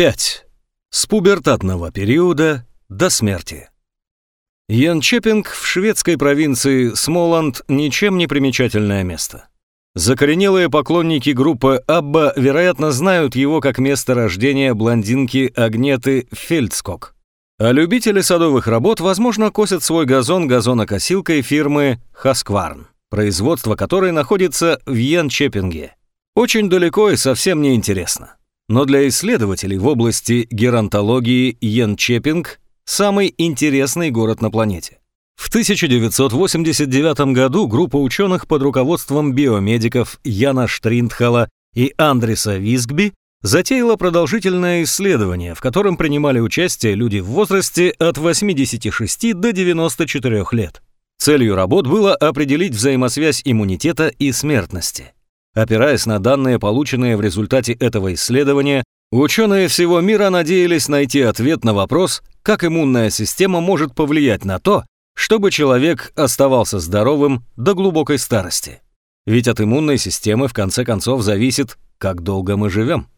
5. С пубертатного периода до смерти. Янчепинг в шведской провинции Смоланд ничем не примечательное место. Закоренелые поклонники группы Абба, вероятно, знают его как место рождения блондинки Агнеты Фельдскок. А любители садовых работ, возможно, косят свой газон газонокосилкой фирмы Хаскварн, производство которой находится в Янчепинге. Очень далеко и совсем не интересно. Но для исследователей в области геронтологии Йенчепинг – самый интересный город на планете. В 1989 году группа ученых под руководством биомедиков Яна Штриндхала и Андреса Визгби затеяла продолжительное исследование, в котором принимали участие люди в возрасте от 86 до 94 лет. Целью работ было определить взаимосвязь иммунитета и смертности. Опираясь на данные, полученные в результате этого исследования, ученые всего мира надеялись найти ответ на вопрос, как иммунная система может повлиять на то, чтобы человек оставался здоровым до глубокой старости. Ведь от иммунной системы в конце концов зависит, как долго мы живем.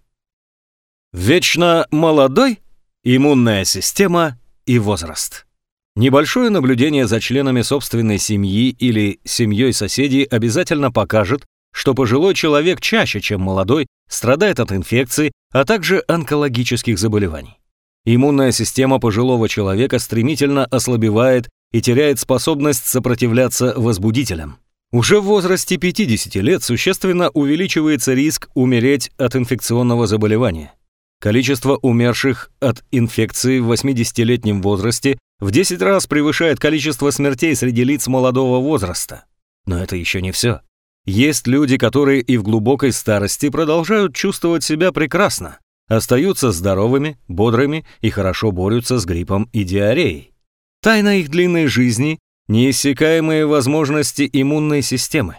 Вечно молодой, иммунная система и возраст. Небольшое наблюдение за членами собственной семьи или семьей соседей обязательно покажет, что пожилой человек чаще, чем молодой, страдает от инфекций, а также онкологических заболеваний. Иммунная система пожилого человека стремительно ослабевает и теряет способность сопротивляться возбудителям. Уже в возрасте 50 лет существенно увеличивается риск умереть от инфекционного заболевания. Количество умерших от инфекции в 80-летнем возрасте в 10 раз превышает количество смертей среди лиц молодого возраста. Но это еще не все. Есть люди, которые и в глубокой старости продолжают чувствовать себя прекрасно, остаются здоровыми, бодрыми и хорошо борются с гриппом и диареей. Тайна их длинной жизни – неиссякаемые возможности иммунной системы.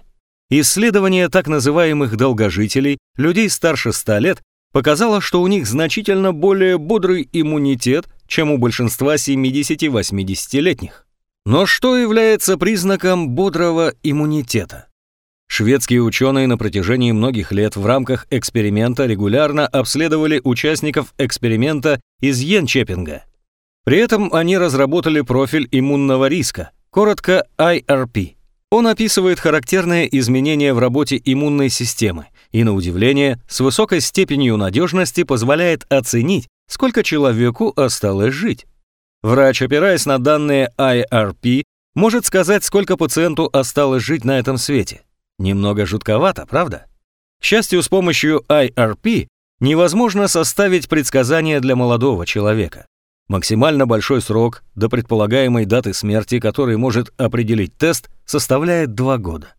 Исследование так называемых долгожителей, людей старше 100 лет, показало, что у них значительно более бодрый иммунитет, чем у большинства 70-80-летних. Но что является признаком бодрого иммунитета? Шведские ученые на протяжении многих лет в рамках эксперимента регулярно обследовали участников эксперимента из Йенчепинга. При этом они разработали профиль иммунного риска, коротко IRP. Он описывает характерные изменения в работе иммунной системы и, на удивление, с высокой степенью надежности позволяет оценить, сколько человеку осталось жить. Врач, опираясь на данные IRP, может сказать, сколько пациенту осталось жить на этом свете. Немного жутковато, правда? К счастью, с помощью IRP невозможно составить предсказания для молодого человека. Максимально большой срок до предполагаемой даты смерти, который может определить тест, составляет 2 года.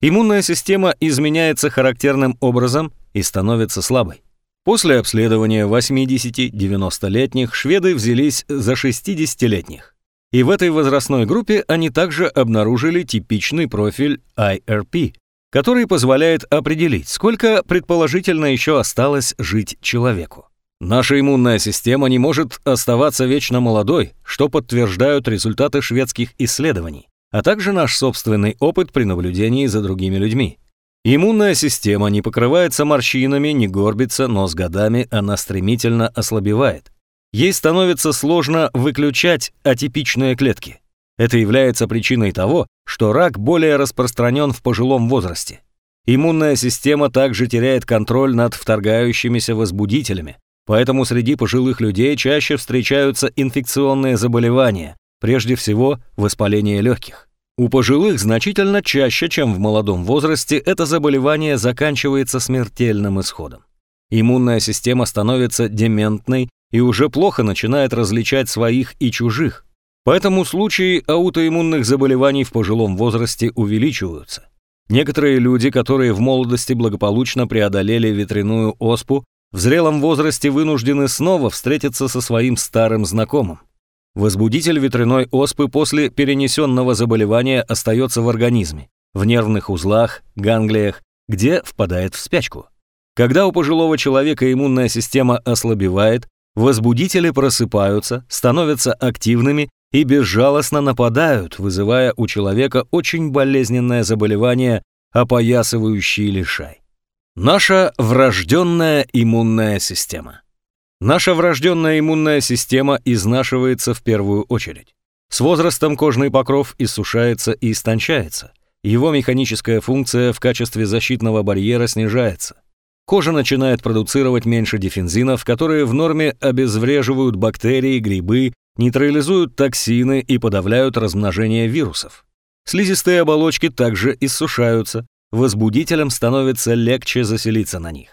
Иммунная система изменяется характерным образом и становится слабой. После обследования 80-90-летних шведы взялись за 60-летних. И в этой возрастной группе они также обнаружили типичный профиль IRP, который позволяет определить, сколько предположительно еще осталось жить человеку. Наша иммунная система не может оставаться вечно молодой, что подтверждают результаты шведских исследований, а также наш собственный опыт при наблюдении за другими людьми. Иммунная система не покрывается морщинами, не горбится, но с годами она стремительно ослабевает. Ей становится сложно выключать атипичные клетки. Это является причиной того, что рак более распространен в пожилом возрасте. Иммунная система также теряет контроль над вторгающимися возбудителями, поэтому среди пожилых людей чаще встречаются инфекционные заболевания, прежде всего воспаление легких. У пожилых значительно чаще, чем в молодом возрасте, это заболевание заканчивается смертельным исходом. Иммунная система становится дементной и уже плохо начинает различать своих и чужих. Поэтому случаи аутоиммунных заболеваний в пожилом возрасте увеличиваются. Некоторые люди, которые в молодости благополучно преодолели ветряную оспу, в зрелом возрасте вынуждены снова встретиться со своим старым знакомым. Возбудитель ветряной оспы после перенесенного заболевания остается в организме, в нервных узлах, ганглиях, где впадает в спячку. Когда у пожилого человека иммунная система ослабевает, Возбудители просыпаются, становятся активными и безжалостно нападают, вызывая у человека очень болезненное заболевание, опоясывающий лишай. Наша врожденная иммунная система. Наша врожденная иммунная система изнашивается в первую очередь. С возрастом кожный покров иссушается и истончается. Его механическая функция в качестве защитного барьера снижается. Кожа начинает продуцировать меньше дефензинов, которые в норме обезвреживают бактерии, грибы, нейтрализуют токсины и подавляют размножение вирусов. Слизистые оболочки также иссушаются, возбудителям становится легче заселиться на них.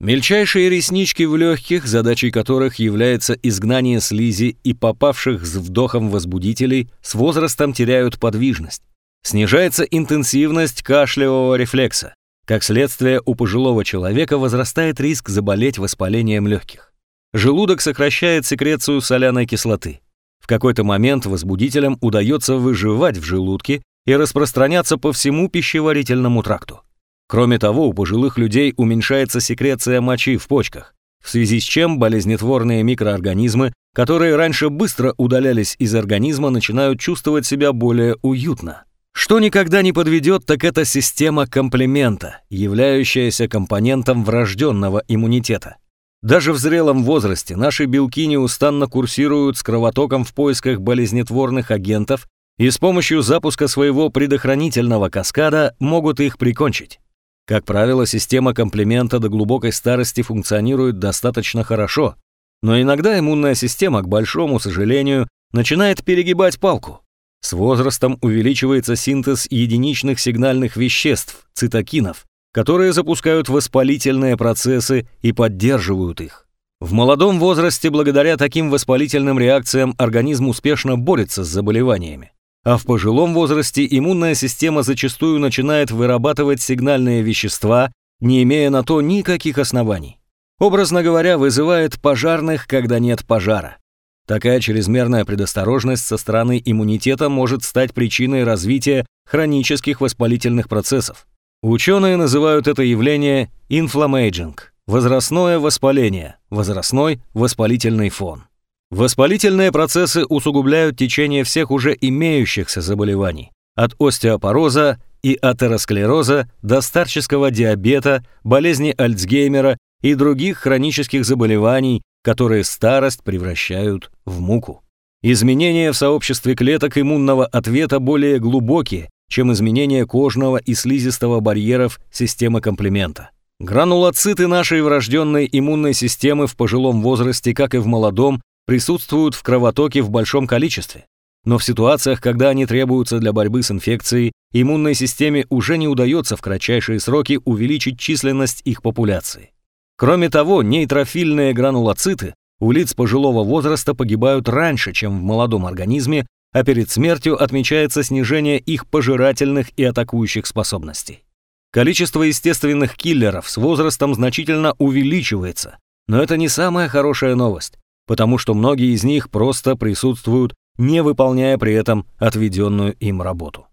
Мельчайшие реснички в легких, задачей которых является изгнание слизи и попавших с вдохом возбудителей, с возрастом теряют подвижность. Снижается интенсивность кашлевого рефлекса. Как следствие, у пожилого человека возрастает риск заболеть воспалением легких. Желудок сокращает секрецию соляной кислоты. В какой-то момент возбудителям удается выживать в желудке и распространяться по всему пищеварительному тракту. Кроме того, у пожилых людей уменьшается секреция мочи в почках, в связи с чем болезнетворные микроорганизмы, которые раньше быстро удалялись из организма, начинают чувствовать себя более уютно. Что никогда не подведет, так это система комплемента, являющаяся компонентом врожденного иммунитета. Даже в зрелом возрасте наши белки неустанно курсируют с кровотоком в поисках болезнетворных агентов и с помощью запуска своего предохранительного каскада могут их прикончить. Как правило, система комплемента до глубокой старости функционирует достаточно хорошо, но иногда иммунная система, к большому сожалению, начинает перегибать палку. С возрастом увеличивается синтез единичных сигнальных веществ, цитокинов, которые запускают воспалительные процессы и поддерживают их. В молодом возрасте благодаря таким воспалительным реакциям организм успешно борется с заболеваниями а в пожилом возрасте иммунная система зачастую начинает вырабатывать сигнальные вещества, не имея на то никаких оснований. Образно говоря, вызывает пожарных, когда нет пожара. Такая чрезмерная предосторожность со стороны иммунитета может стать причиной развития хронических воспалительных процессов. Ученые называют это явление inflammaging – возрастное воспаление, возрастной воспалительный фон. Воспалительные процессы усугубляют течение всех уже имеющихся заболеваний, от остеопороза и атеросклероза до старческого диабета, болезни Альцгеймера и других хронических заболеваний, которые старость превращают в муку. Изменения в сообществе клеток иммунного ответа более глубокие, чем изменения кожного и слизистого барьеров системы комплемента. Гранулоциты нашей врожденной иммунной системы в пожилом возрасте, как и в молодом, присутствуют в кровотоке в большом количестве. Но в ситуациях, когда они требуются для борьбы с инфекцией, иммунной системе уже не удается в кратчайшие сроки увеличить численность их популяции. Кроме того, нейтрофильные гранулоциты у лиц пожилого возраста погибают раньше, чем в молодом организме, а перед смертью отмечается снижение их пожирательных и атакующих способностей. Количество естественных киллеров с возрастом значительно увеличивается, но это не самая хорошая новость потому что многие из них просто присутствуют, не выполняя при этом отведенную им работу.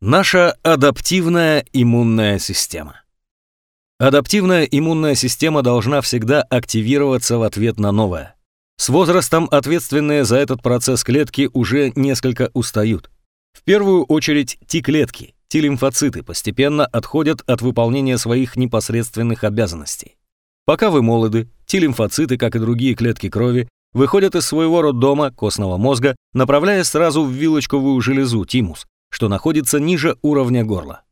Наша адаптивная иммунная система. Адаптивная иммунная система должна всегда активироваться в ответ на новое. С возрастом ответственные за этот процесс клетки уже несколько устают. В первую очередь Т-клетки, Т-лимфоциты постепенно отходят от выполнения своих непосредственных обязанностей. Пока вы молоды, Т-лимфоциты, как и другие клетки крови, выходят из своего роддома костного мозга, направляясь сразу в вилочковую железу тимус, что находится ниже уровня горла.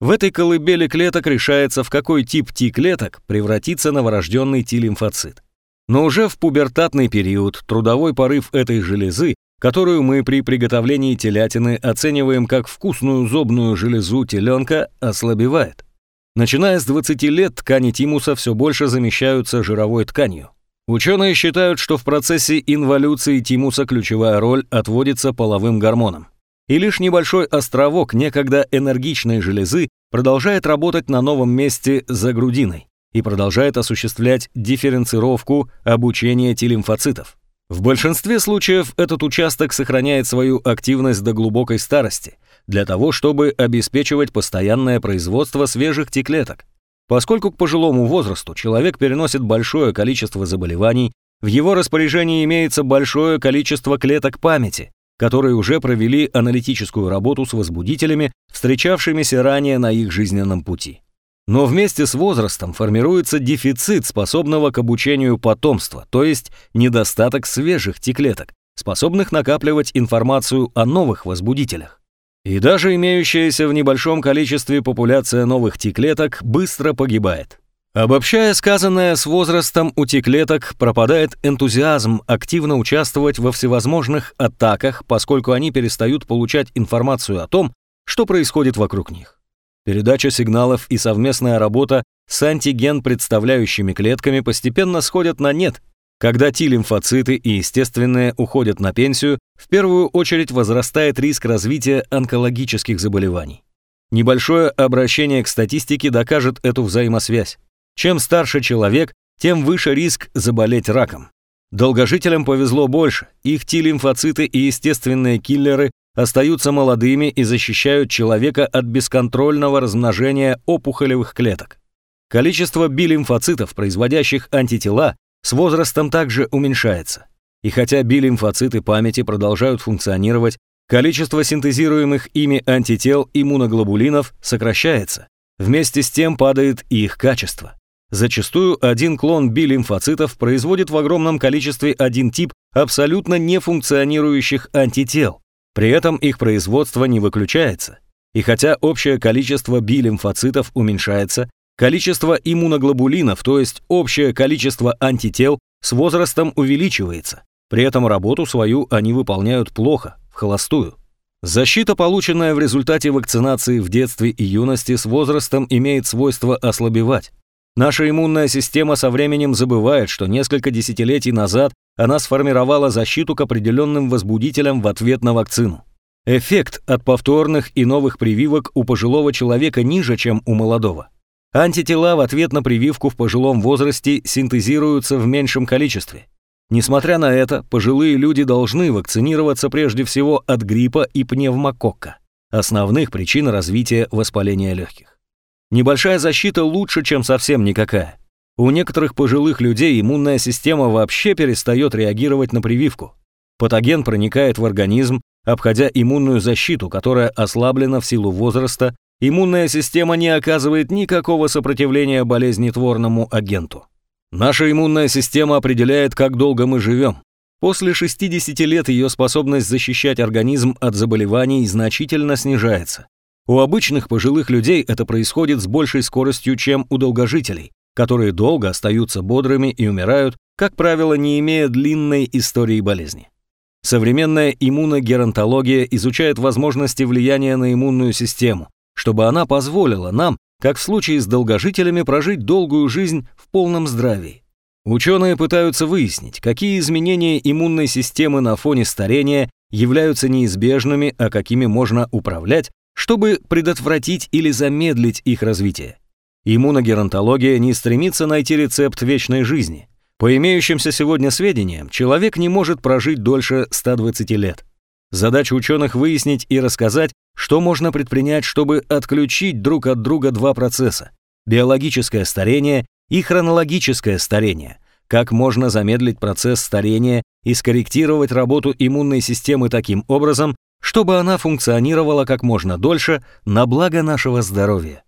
В этой колыбели клеток решается, в какой тип Т-клеток превратится новорожденный Т-лимфоцит. Но уже в пубертатный период трудовой порыв этой железы, которую мы при приготовлении телятины оцениваем как вкусную зобную железу теленка, ослабевает. Начиная с 20 лет ткани тимуса все больше замещаются жировой тканью. Ученые считают, что в процессе инволюции тимуса ключевая роль отводится половым гормонам. И лишь небольшой островок некогда энергичной железы продолжает работать на новом месте за грудиной и продолжает осуществлять дифференцировку обучения Т-лимфоцитов. В большинстве случаев этот участок сохраняет свою активность до глубокой старости – для того, чтобы обеспечивать постоянное производство свежих Т-клеток. Поскольку к пожилому возрасту человек переносит большое количество заболеваний, в его распоряжении имеется большое количество клеток памяти, которые уже провели аналитическую работу с возбудителями, встречавшимися ранее на их жизненном пути. Но вместе с возрастом формируется дефицит способного к обучению потомства, то есть недостаток свежих Т-клеток, способных накапливать информацию о новых возбудителях. И даже имеющаяся в небольшом количестве популяция новых Т-клеток быстро погибает. Обобщая сказанное, с возрастом у Т-клеток пропадает энтузиазм активно участвовать во всевозможных атаках, поскольку они перестают получать информацию о том, что происходит вокруг них. Передача сигналов и совместная работа с антиген представляющими клетками постепенно сходят на нет. Когда Т-лимфоциты и естественные уходят на пенсию, в первую очередь возрастает риск развития онкологических заболеваний. Небольшое обращение к статистике докажет эту взаимосвязь. Чем старше человек, тем выше риск заболеть раком. Долгожителям повезло больше, их Т-лимфоциты и естественные киллеры остаются молодыми и защищают человека от бесконтрольного размножения опухолевых клеток. Количество билимфоцитов, производящих антитела, с возрастом также уменьшается. И хотя билимфоциты памяти продолжают функционировать, количество синтезируемых ими антител иммуноглобулинов сокращается. Вместе с тем падает и их качество. Зачастую один клон билимфоцитов производит в огромном количестве один тип абсолютно нефункционирующих антител, при этом их производство не выключается. И хотя общее количество билимфоцитов уменьшается, количество иммуноглобулинов, то есть общее количество антител, с возрастом увеличивается. При этом работу свою они выполняют плохо, в холостую. Защита, полученная в результате вакцинации в детстве и юности, с возрастом имеет свойство ослабевать. Наша иммунная система со временем забывает, что несколько десятилетий назад она сформировала защиту к определенным возбудителям в ответ на вакцину. Эффект от повторных и новых прививок у пожилого человека ниже, чем у молодого. Антитела в ответ на прививку в пожилом возрасте синтезируются в меньшем количестве. Несмотря на это, пожилые люди должны вакцинироваться прежде всего от гриппа и пневмококка, основных причин развития воспаления легких. Небольшая защита лучше, чем совсем никакая. У некоторых пожилых людей иммунная система вообще перестает реагировать на прививку. Патоген проникает в организм, обходя иммунную защиту, которая ослаблена в силу возраста, иммунная система не оказывает никакого сопротивления болезнетворному агенту. Наша иммунная система определяет, как долго мы живем. После 60 лет ее способность защищать организм от заболеваний значительно снижается. У обычных пожилых людей это происходит с большей скоростью, чем у долгожителей, которые долго остаются бодрыми и умирают, как правило, не имея длинной истории болезни. Современная иммуногеронтология изучает возможности влияния на иммунную систему, чтобы она позволила нам, как в случае с долгожителями, прожить долгую жизнь в полном здравии. Ученые пытаются выяснить, какие изменения иммунной системы на фоне старения являются неизбежными, а какими можно управлять, чтобы предотвратить или замедлить их развитие. Иммуногеронтология не стремится найти рецепт вечной жизни. По имеющимся сегодня сведениям, человек не может прожить дольше 120 лет. Задача ученых выяснить и рассказать, что можно предпринять, чтобы отключить друг от друга два процесса – биологическое старение и хронологическое старение, как можно замедлить процесс старения и скорректировать работу иммунной системы таким образом, чтобы она функционировала как можно дольше на благо нашего здоровья.